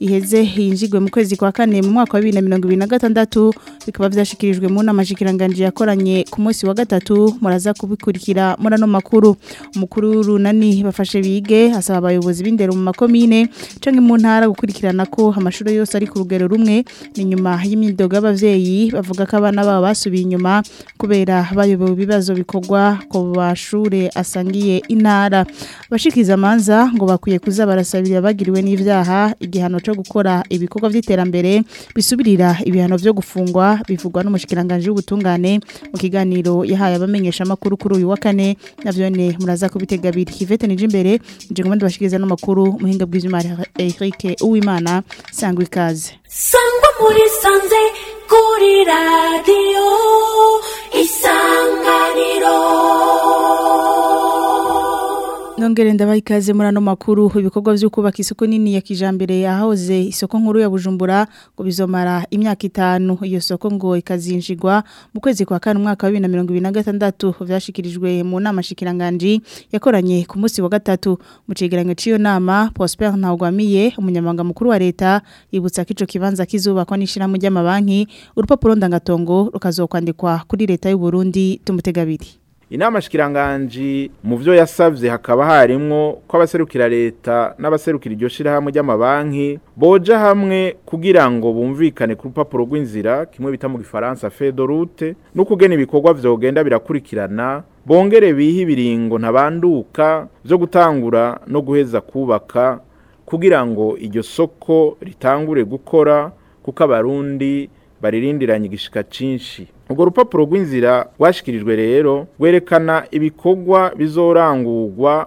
iheze hinjigwe mu kwezi kwa kane mu mwaka wa bibiri na mirongo ibiri na gatandatu bikaba byashyikirijwe mu nama shikiranganje yakoranye ku munsi wa gatatu muraza kubikurikira muri ano makuru umukuru w'urunani bafashe bige asaba abayobozi b'indero mu makomine cyangwa mu ntara gukurikira bakurikirana ko amashuri yose ari ku rugero rumwe ni nyuma y'imyidogo y'ababyeyi bavuga ko abana babo basubiye inyuma kubera bayobowe ibibazo bikorwa ku mashuri asangiye intara abashikiza amanza ngo bakwiye kuza barasabira bagiriwe n'ibyaha igihano cyo gukora ibikorwa by'iterambere bisubirira ibihano byo gufungwa bivugwa n'umushyikiranganje w'ubutungane mu kiganiro yahaye abamenyeshamakuru kuri uyu wa kane nabyo ne muraza kubitega biri ivete nije imbere nje n'amakuru muhinga bw'izimari Eric uwima imana sangwa ikaze sangwa muri sanze kuri radiyo isangwa mwongere ndabaha ikaze muri ano makuru ibikorwa byo kubaka isoko nini ya kijambere yahoze isoko nkuru ya Bujumbura ngo bizomara imyaka itanu iyo soko ngo ikazinjirwa mu kwezi kwa kane umwaka wa gatandatu vyashikirijwe mu nama shikiranganje yakoranye ku munsi wa gatatu mu cegeranyo ciyo nama Prosper Ntagwamiye umunyamanga mukuru wa leta yibutsa kico kibanza kizubakwa n'ishira mu ry'amabanki urupapuro ndangatongo rukazokwandikwa kuri leta y'u Burundi tumutegabiri inama shikiranganji mu byo yasavye hakaba harimwo ko abaserukira leta n'abaserukira iryo shirahamwe ry'amabanki boja hamwe kugira ngo bumvikane ku rupapuro rw'inzira kimwe bita mu gifaransa fede no kugena ibikorwa vyogenda birakurikirana bongere bihe ibiringo ntabanduka byo gutangura no guheza kubaka kugira ngo iryo soko ritangure gukora kuko abarundi baririndiranye igishika cinshi urwo rupapuro rw'inzira rwashyikirijwe rero rwerekana ibikogwa bizorangurwa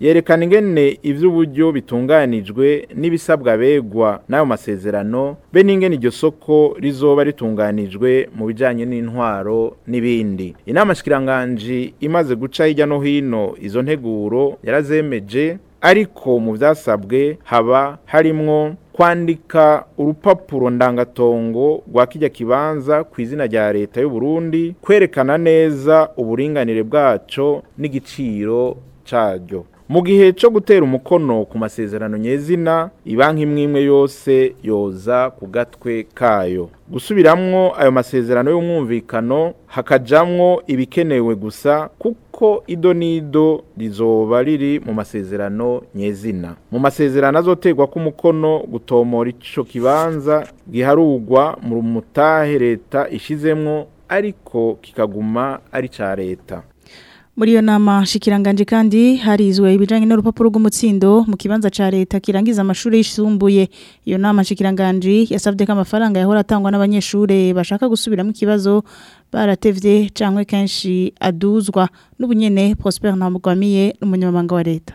yerekana ingene iby'uburyo bitunganijwe n'ibisabwa begwa n'ayo masezerano be n'ingene iryo soko rizoba ritunganijwe mu bijyanye n'intwaro n'ibindi inama shikiranganji imaze guca hirya no hino izo nteguro yarazemeje ariko mu byasabwe haba harimwo kwandika urupapuro ndangatongo rwa kijya kibanza ku izina rya leta y'u Burundi kwerekana neza uburinganire bwaco n'igiciro cyaryo mu gihe cyo gutera umukono ku masezerano nyezina banki imwe imwe yose yoza ku gatwe kayo gusubiramwo ayo masezerano y'umwumvikano hakajamwo ibikenewe gusa kuko ido n'ido rizoba riri mu masezerano nyezina mu masezerano azotegwa ko umukono gutomora icyo kibanza giharugwa mu mutahe leta ishizemwo ariko kikaguma ari cya leta muri iyo nama shikiranganje kandi harizwe ibijyanye n'urupapuro rw'umutsindo mu kibanza cya leta kirangiza amashuri yisumbuye iyo nama shikiranganje yasabye ko amafaranga yahora atangwa n'abanyeshuri bashaka gusubiramo ikibazo baratevye cyangwa kenshi aduzwa n'ubunyene Prosper Ntambwamiye umunyamabanga wa leta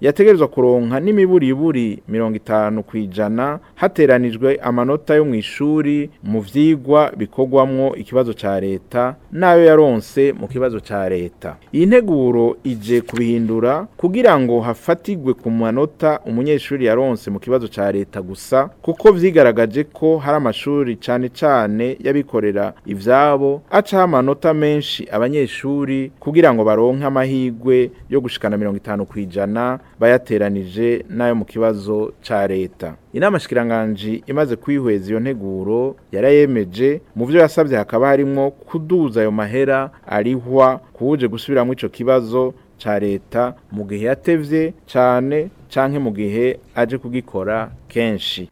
yategerezwa kuronka n'imiburiburi mirongo itanu ku ijana hateranijwe amanota yo mu ishuri ishuri mu byigwa bikorwamwo ikibazo cya leta n'ayo yaronse mu kibazo cya leta iyi nteguro ije kubihindura kugira ngo hafatirwe ku manota umunyeshuri yaronse mu kibazo cya leta gusa kuko byigaragaje ko hari amashuri cyane cyane y'abikorera ibyabo acaho amanota menshi abanyeshuri kugira ngo baronke amahirwe yo gushikana mirongo itanu ku ijana bayateranije n'ayo mu kibazo cya leta inama shikiranganji imaze kwihweza iyo nteguro yarayemeje mu byo yasabye hakaba harimo kuduza ayo mahera arihwa kuwuje gusubiramo icyo kibazo cya leta mu gihe yatebye cyane canke mu gihe aje kugikora kenshi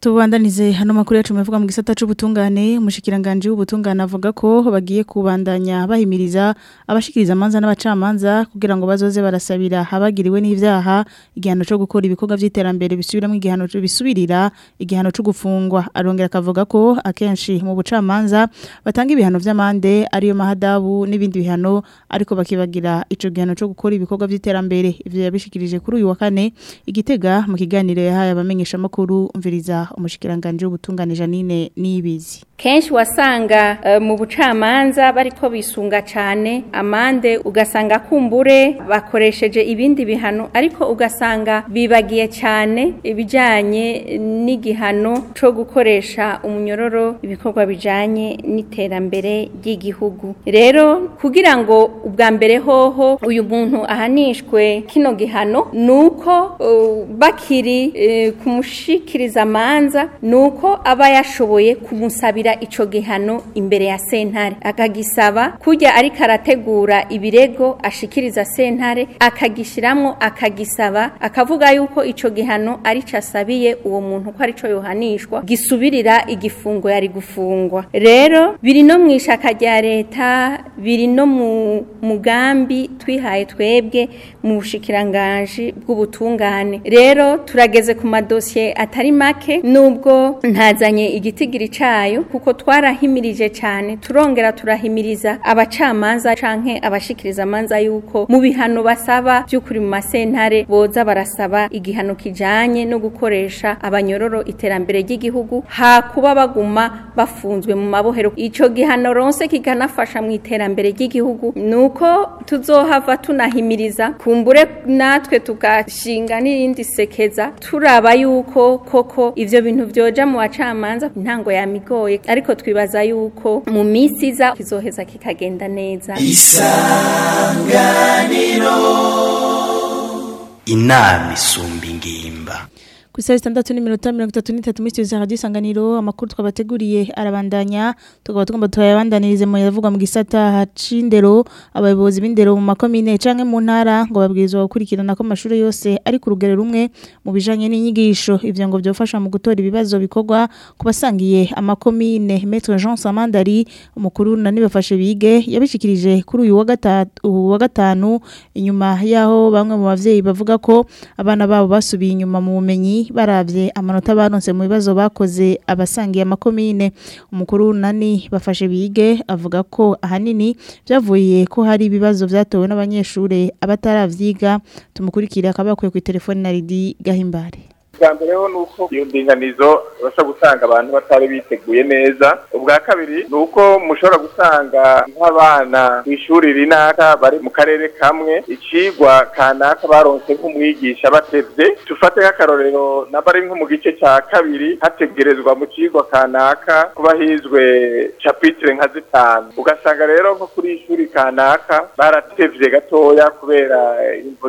tubandanize hano makuru yacu mavuga mu gisata cy'ubutungane umushikiranganje w'ubutungane avuga ko bagiye kubandanya bahimiriza abashikiriza amanza n'abacamanza kugira ngo bazoze barasabira habagiriwe n'ibyaha igihano cyo gukora ibikorwa by'iterambere bisubiramo igihano bisubirira igihano cyo gufungwa arongera akavuga ko akenshi mu bucamanza batanga ibihano by’amande ariyo mahadabu n'ibindi bihano ariko bakibagira icyo gihano cyo gukora ibikorwa by'iterambere ivyo yabishikirije kuri uyu wa kane igitega mu kiganiro yahaye abamenyesha makuru umviriza umushikiranganji w'ubutungane Janine n’ibizi. kenshi wasanga eh, mu bucamanza bariko bisunga cyane amande ugasanga kumbure bakoresheje ibindi bihano ariko ugasanga bibagiye cyane ibijyanye n'igihano cyo gukoresha umunyororo ibikorwa bijyanye n'iterambere ry'igihugu rero kugira ngo ubwa mbere hoho uyu muntu ahanishwe kino gihano ni uko eh, bakiri eh, kumushikiriza amanza ni uko aba yashoboye kumusabira atangira ico gihano imbere ya sentare akagisaba kujya ari arategura ibirego ashikiriza sentare akagishiramwo akagisaba akavuga yuko ico gihano arico asabiye uwo muntu ko arico yohanishwa gisubirira igifungo yari gufungwa rero biri no mwishaka rya leta biri no mu mugambi twihaye twebwe mu bushikiranganje bw'ubutungane rero turageze ku madosiye atari make nubwo ntazanye igitigiri cayo kuko twarahimirije cyane turongera turahimiriza abacamanza canke abashikiriza amanza yuko mu bihano basaba by'ukuri mu masentare boza barasaba igihano kijanye no gukoresha abanyororo iterambere ry'igihugu hakuba baguma bafunzwe mu mabohero icyo gihano ronse kikanafasha mu iterambere ry'igihugu nuko tuzohava tunahimiriza kumbure natwe tugashinga n'irindi sekeza turaba yuko koko ivyo bintu vyoja mu bacamanza intango migoye ariko twibaza yuko mu minsi iza kizoheza kikagenda neza isanganiro inama isumba ingimba ku isaha zitandatu n'iminota mirongo itatu n'itatu muri sitidiyo za radiyo isanganiro amakuru twabateguriye arabandanya tukaba tugomba tuyabandanirize mu yavugwa mu gisata c'indero abayobozi b'indero mu makomine canke mu ntara ngo babwirizwa gukurikirana ko amashuri yose ari ku rugero rumwe mu bijyanye n'inyigisho ivyo ngo byofasha mu gutora ibibazo bikorwa ku basangiye amakomine Maître Jean Samandari umukuru na nibafashe bige yabishikirije kuri uyu wa gatanu inyuma yaho bamwe mu babyeyi bavuga ko abana babo basubiye inyuma mu bumenyi barabye amanota baronse mu bibazo bakoze abasangiye amakomine umukuru w'unani bafashe bige avuga ko ahanini byavuye ko hari ibibazo byatowe n'abanyeshuri abatarabyiga abyiga akaba yakuye kuri telefone na ridi gahimbare bwa mbere ho ni uko iyo ndinganizo ibasha gusanga abantu batari biteguye neza ubwa kabiri ni uko mushobora gusanga nk'abana ku ishuri rinaka bari mu karere kamwe icigwa kanaka baronse nk'umwigisha batevye dufate nk'akarorero namba ari nko mu gice cya kabiri hategerezwa mu cigwa kanaka kuba hizwe capitire nka zitanu ugasanga rero nko kuri ishuri kanaka baratevye gatoya kubera imvo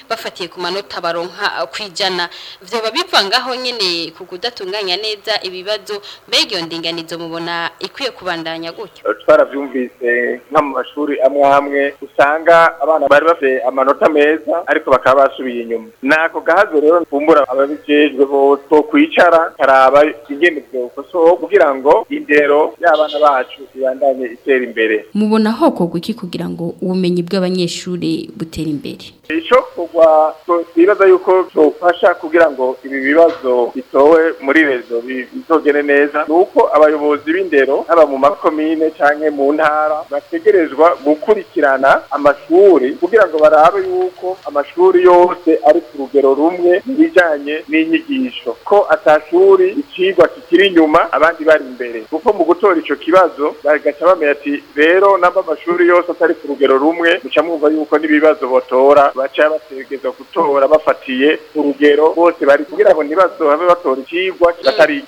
bafatiye ku manota baronka ku ijana byaba bivangaho nyine ku kudatunganya neza ibibazo mbega iyo ndinganizo mubona ikwiye kubandanya gutyo twarabyumvise nka mu mashuri amwe amwe usanga abana bari bafite amanota meza ariko bakaba basubiye inyuma nako gahazo rero mvumbura ababijejwe bose kwicara karaba ingenerwa ukosoho kugira ngo indero y'abana bacu ibandanye itera imbere mubona hoko iki kugira ngo ubumenyi bw'abanyeshuri butere imbere icyo kugwa twibaza yuko tufasha kugira ngo ibi bibazo bitowe muri rezo bizogene neza nuko abayobozi b'indero haba mu makomine canke mu ntara bategerezwa gukurikirana amashuri kugira ngo barabe yuko amashuri yose ari ku rugero rumwe bijyanye n'inyigisho ko atashuri icigwa kikiri inyuma abandi bari imbere kuko mu gutora icyo kibazo bagaca bamenya ati rero namba amashuri yose atari ku rugero rumwe muca yuko n'ibibazo botora baca bategezwa gutora bafatiye urugero bose bari kugira ngo ntibazohave batora icigwa batari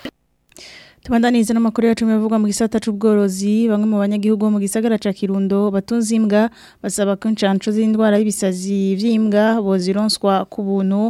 tubandaniriza n'amakuru yacu bivugwa mu gisata cy'ubworozi bamwe mu banyagihugu mu gisagara cya kirundo batunze imbwa basaba ko inshanco z'indwara y'ibisazi by'imbwa bozironswa ku buntu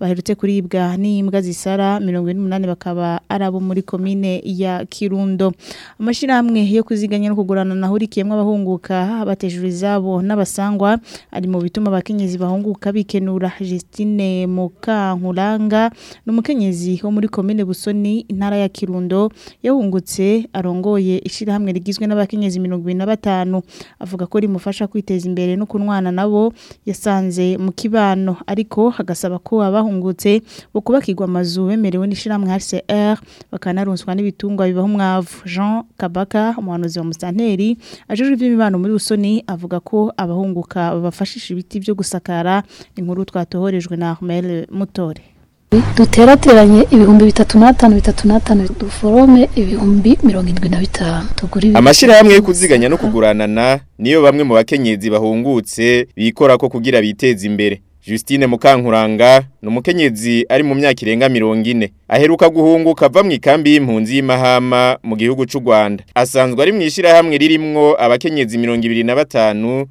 baherutse kuribwa n'imbwa zisara mirongo ine n'umunani bakaba ari abo muri komine ya kirundo amashirahamwe yo kuziganya no kugurana naho bikiyemo abahunguka abatejuru zabo n'abasangwa ari mu bituma abakenyezi bahunguka bikenura Justine Mukankuranga n'umukenyezi wo muri komine Busoni intara ya Kirundo yahungutse arongoye ishirahamwe rigizwe n'abakenyezi 25 avuga ko rimufasha kwiteza imbere no kunwana nabo yasanze mu kibano ariko hagasaba ko abahungutse bo kubakirwa amazu bemerewe n'ishirahamwe HCR bakanaronswa n'ibitungwa bibaho umwavu Jean Kabaka umuhanuzi wa Mustanteri ajejwe iby'imibano muri Rusoni avuga ko abahunguka babafashisha ibiti byo gusakara inkuru twatohorejwe na Ahmed Mutore duterateranye ibihumbi bitatu n'atanu bitatu n'atanu duforome ibihumbi mirongo irindwi na bitanu tugura ibi amashyirahamwe yo kuziganya no kuguranana niyo bamwe mu bakenyezi bahungutse bikora ko kugira biteze imbere Justine Mukankuranga ni umukenyezi ari mu myaka irenga mirongo ine aheruka guhunguka ava mu ikambi y'impunzi y'imahama mu gihugu cy'u Rwanda asanzwe ari mu ishyirahamwe ririmo abakenyezi mirongo ibiri na batanu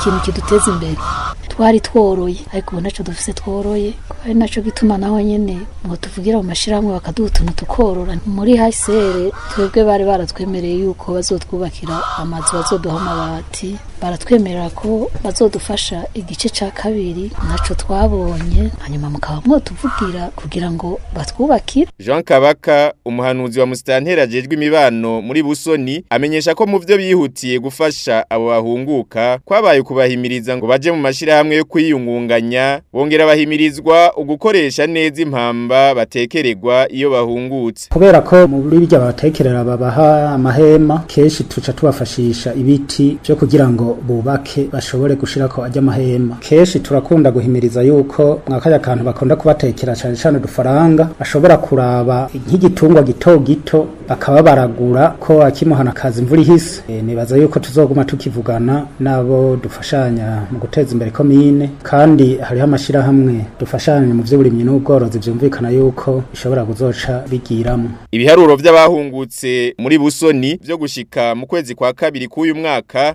ikintu kiduteza imbere twari tworoye ariko ubu nacyo dufise tworoye ari nacyo gituma naho nyine ngo tuvugira mu mashyirahamwe bakaduha utuntu tukorora muri hasere twebwe bari baratwe twemereye yuko bazatwubakira amazu bazoduha amabati baratwemerera ko bazodufasha igice cya kabiri ntacyo twabonye hanyuma mukaba mwatuvugira kugira ngo batwubakire jean kabaka umuhanuzi wa musitanteri ajejwe imibano muri busoni amenyesha ko mu byo bihutiye gufasha abo bahunguka kwabaye kubahimiriza ngo baje mu mashyirahamwe yo kwiyungunganya bongera bahimirizwa ugukoresha neza impamba batekeregwa iyo bahungutse kubera ko mu buryo batekerera babaha amahema kenshi tuca tubafashisha ibiti byo kugira ngo bubake bashobore gushira ko ajya amahema keshi turakunda guhimiriza yuko mwakaya kantu bakunda kubatekera cyane cyane dufaranga ashobora kuraba nk'igitungwa gito gito bakaba baragura ko akimuhana akazi imvura ihise e, nibaza yuko tuzoguma tukivugana nabo dufashanya mu guteza imbere komine kandi hariho amashyirahamwe dufashanya mu by'uburimyi n'ubworozi byumvikana yuko bishobora kuzoca bigiramo ibiharuro by'abahungutse muri busoni byo gushyika mu kwezi kwa kabiri k'uyu mwaka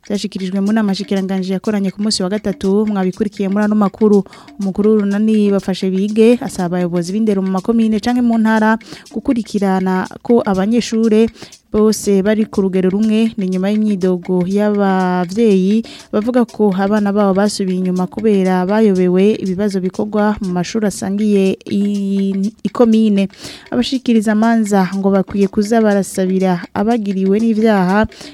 byashikirijwe mu nama nganje yakoranye ku munsi wa gatatu mwabikurikiye muri ano makuru umukuru runani bafashe bige asaba abayobozi b'indero mu makomine canke mu ntara gukurikirana ko abanye ry'ishure bose bari ku rugero rumwe ni nyuma y'imyidogo y'ababyeyi bavuga ko abana babo basubiye inyuma kubera bayobewe ibibazo bikorwa mu mashuri asangiye ikomine abashikiriza amanza ngo bakwiye kuza barasabira abagiriwe n'ibyaha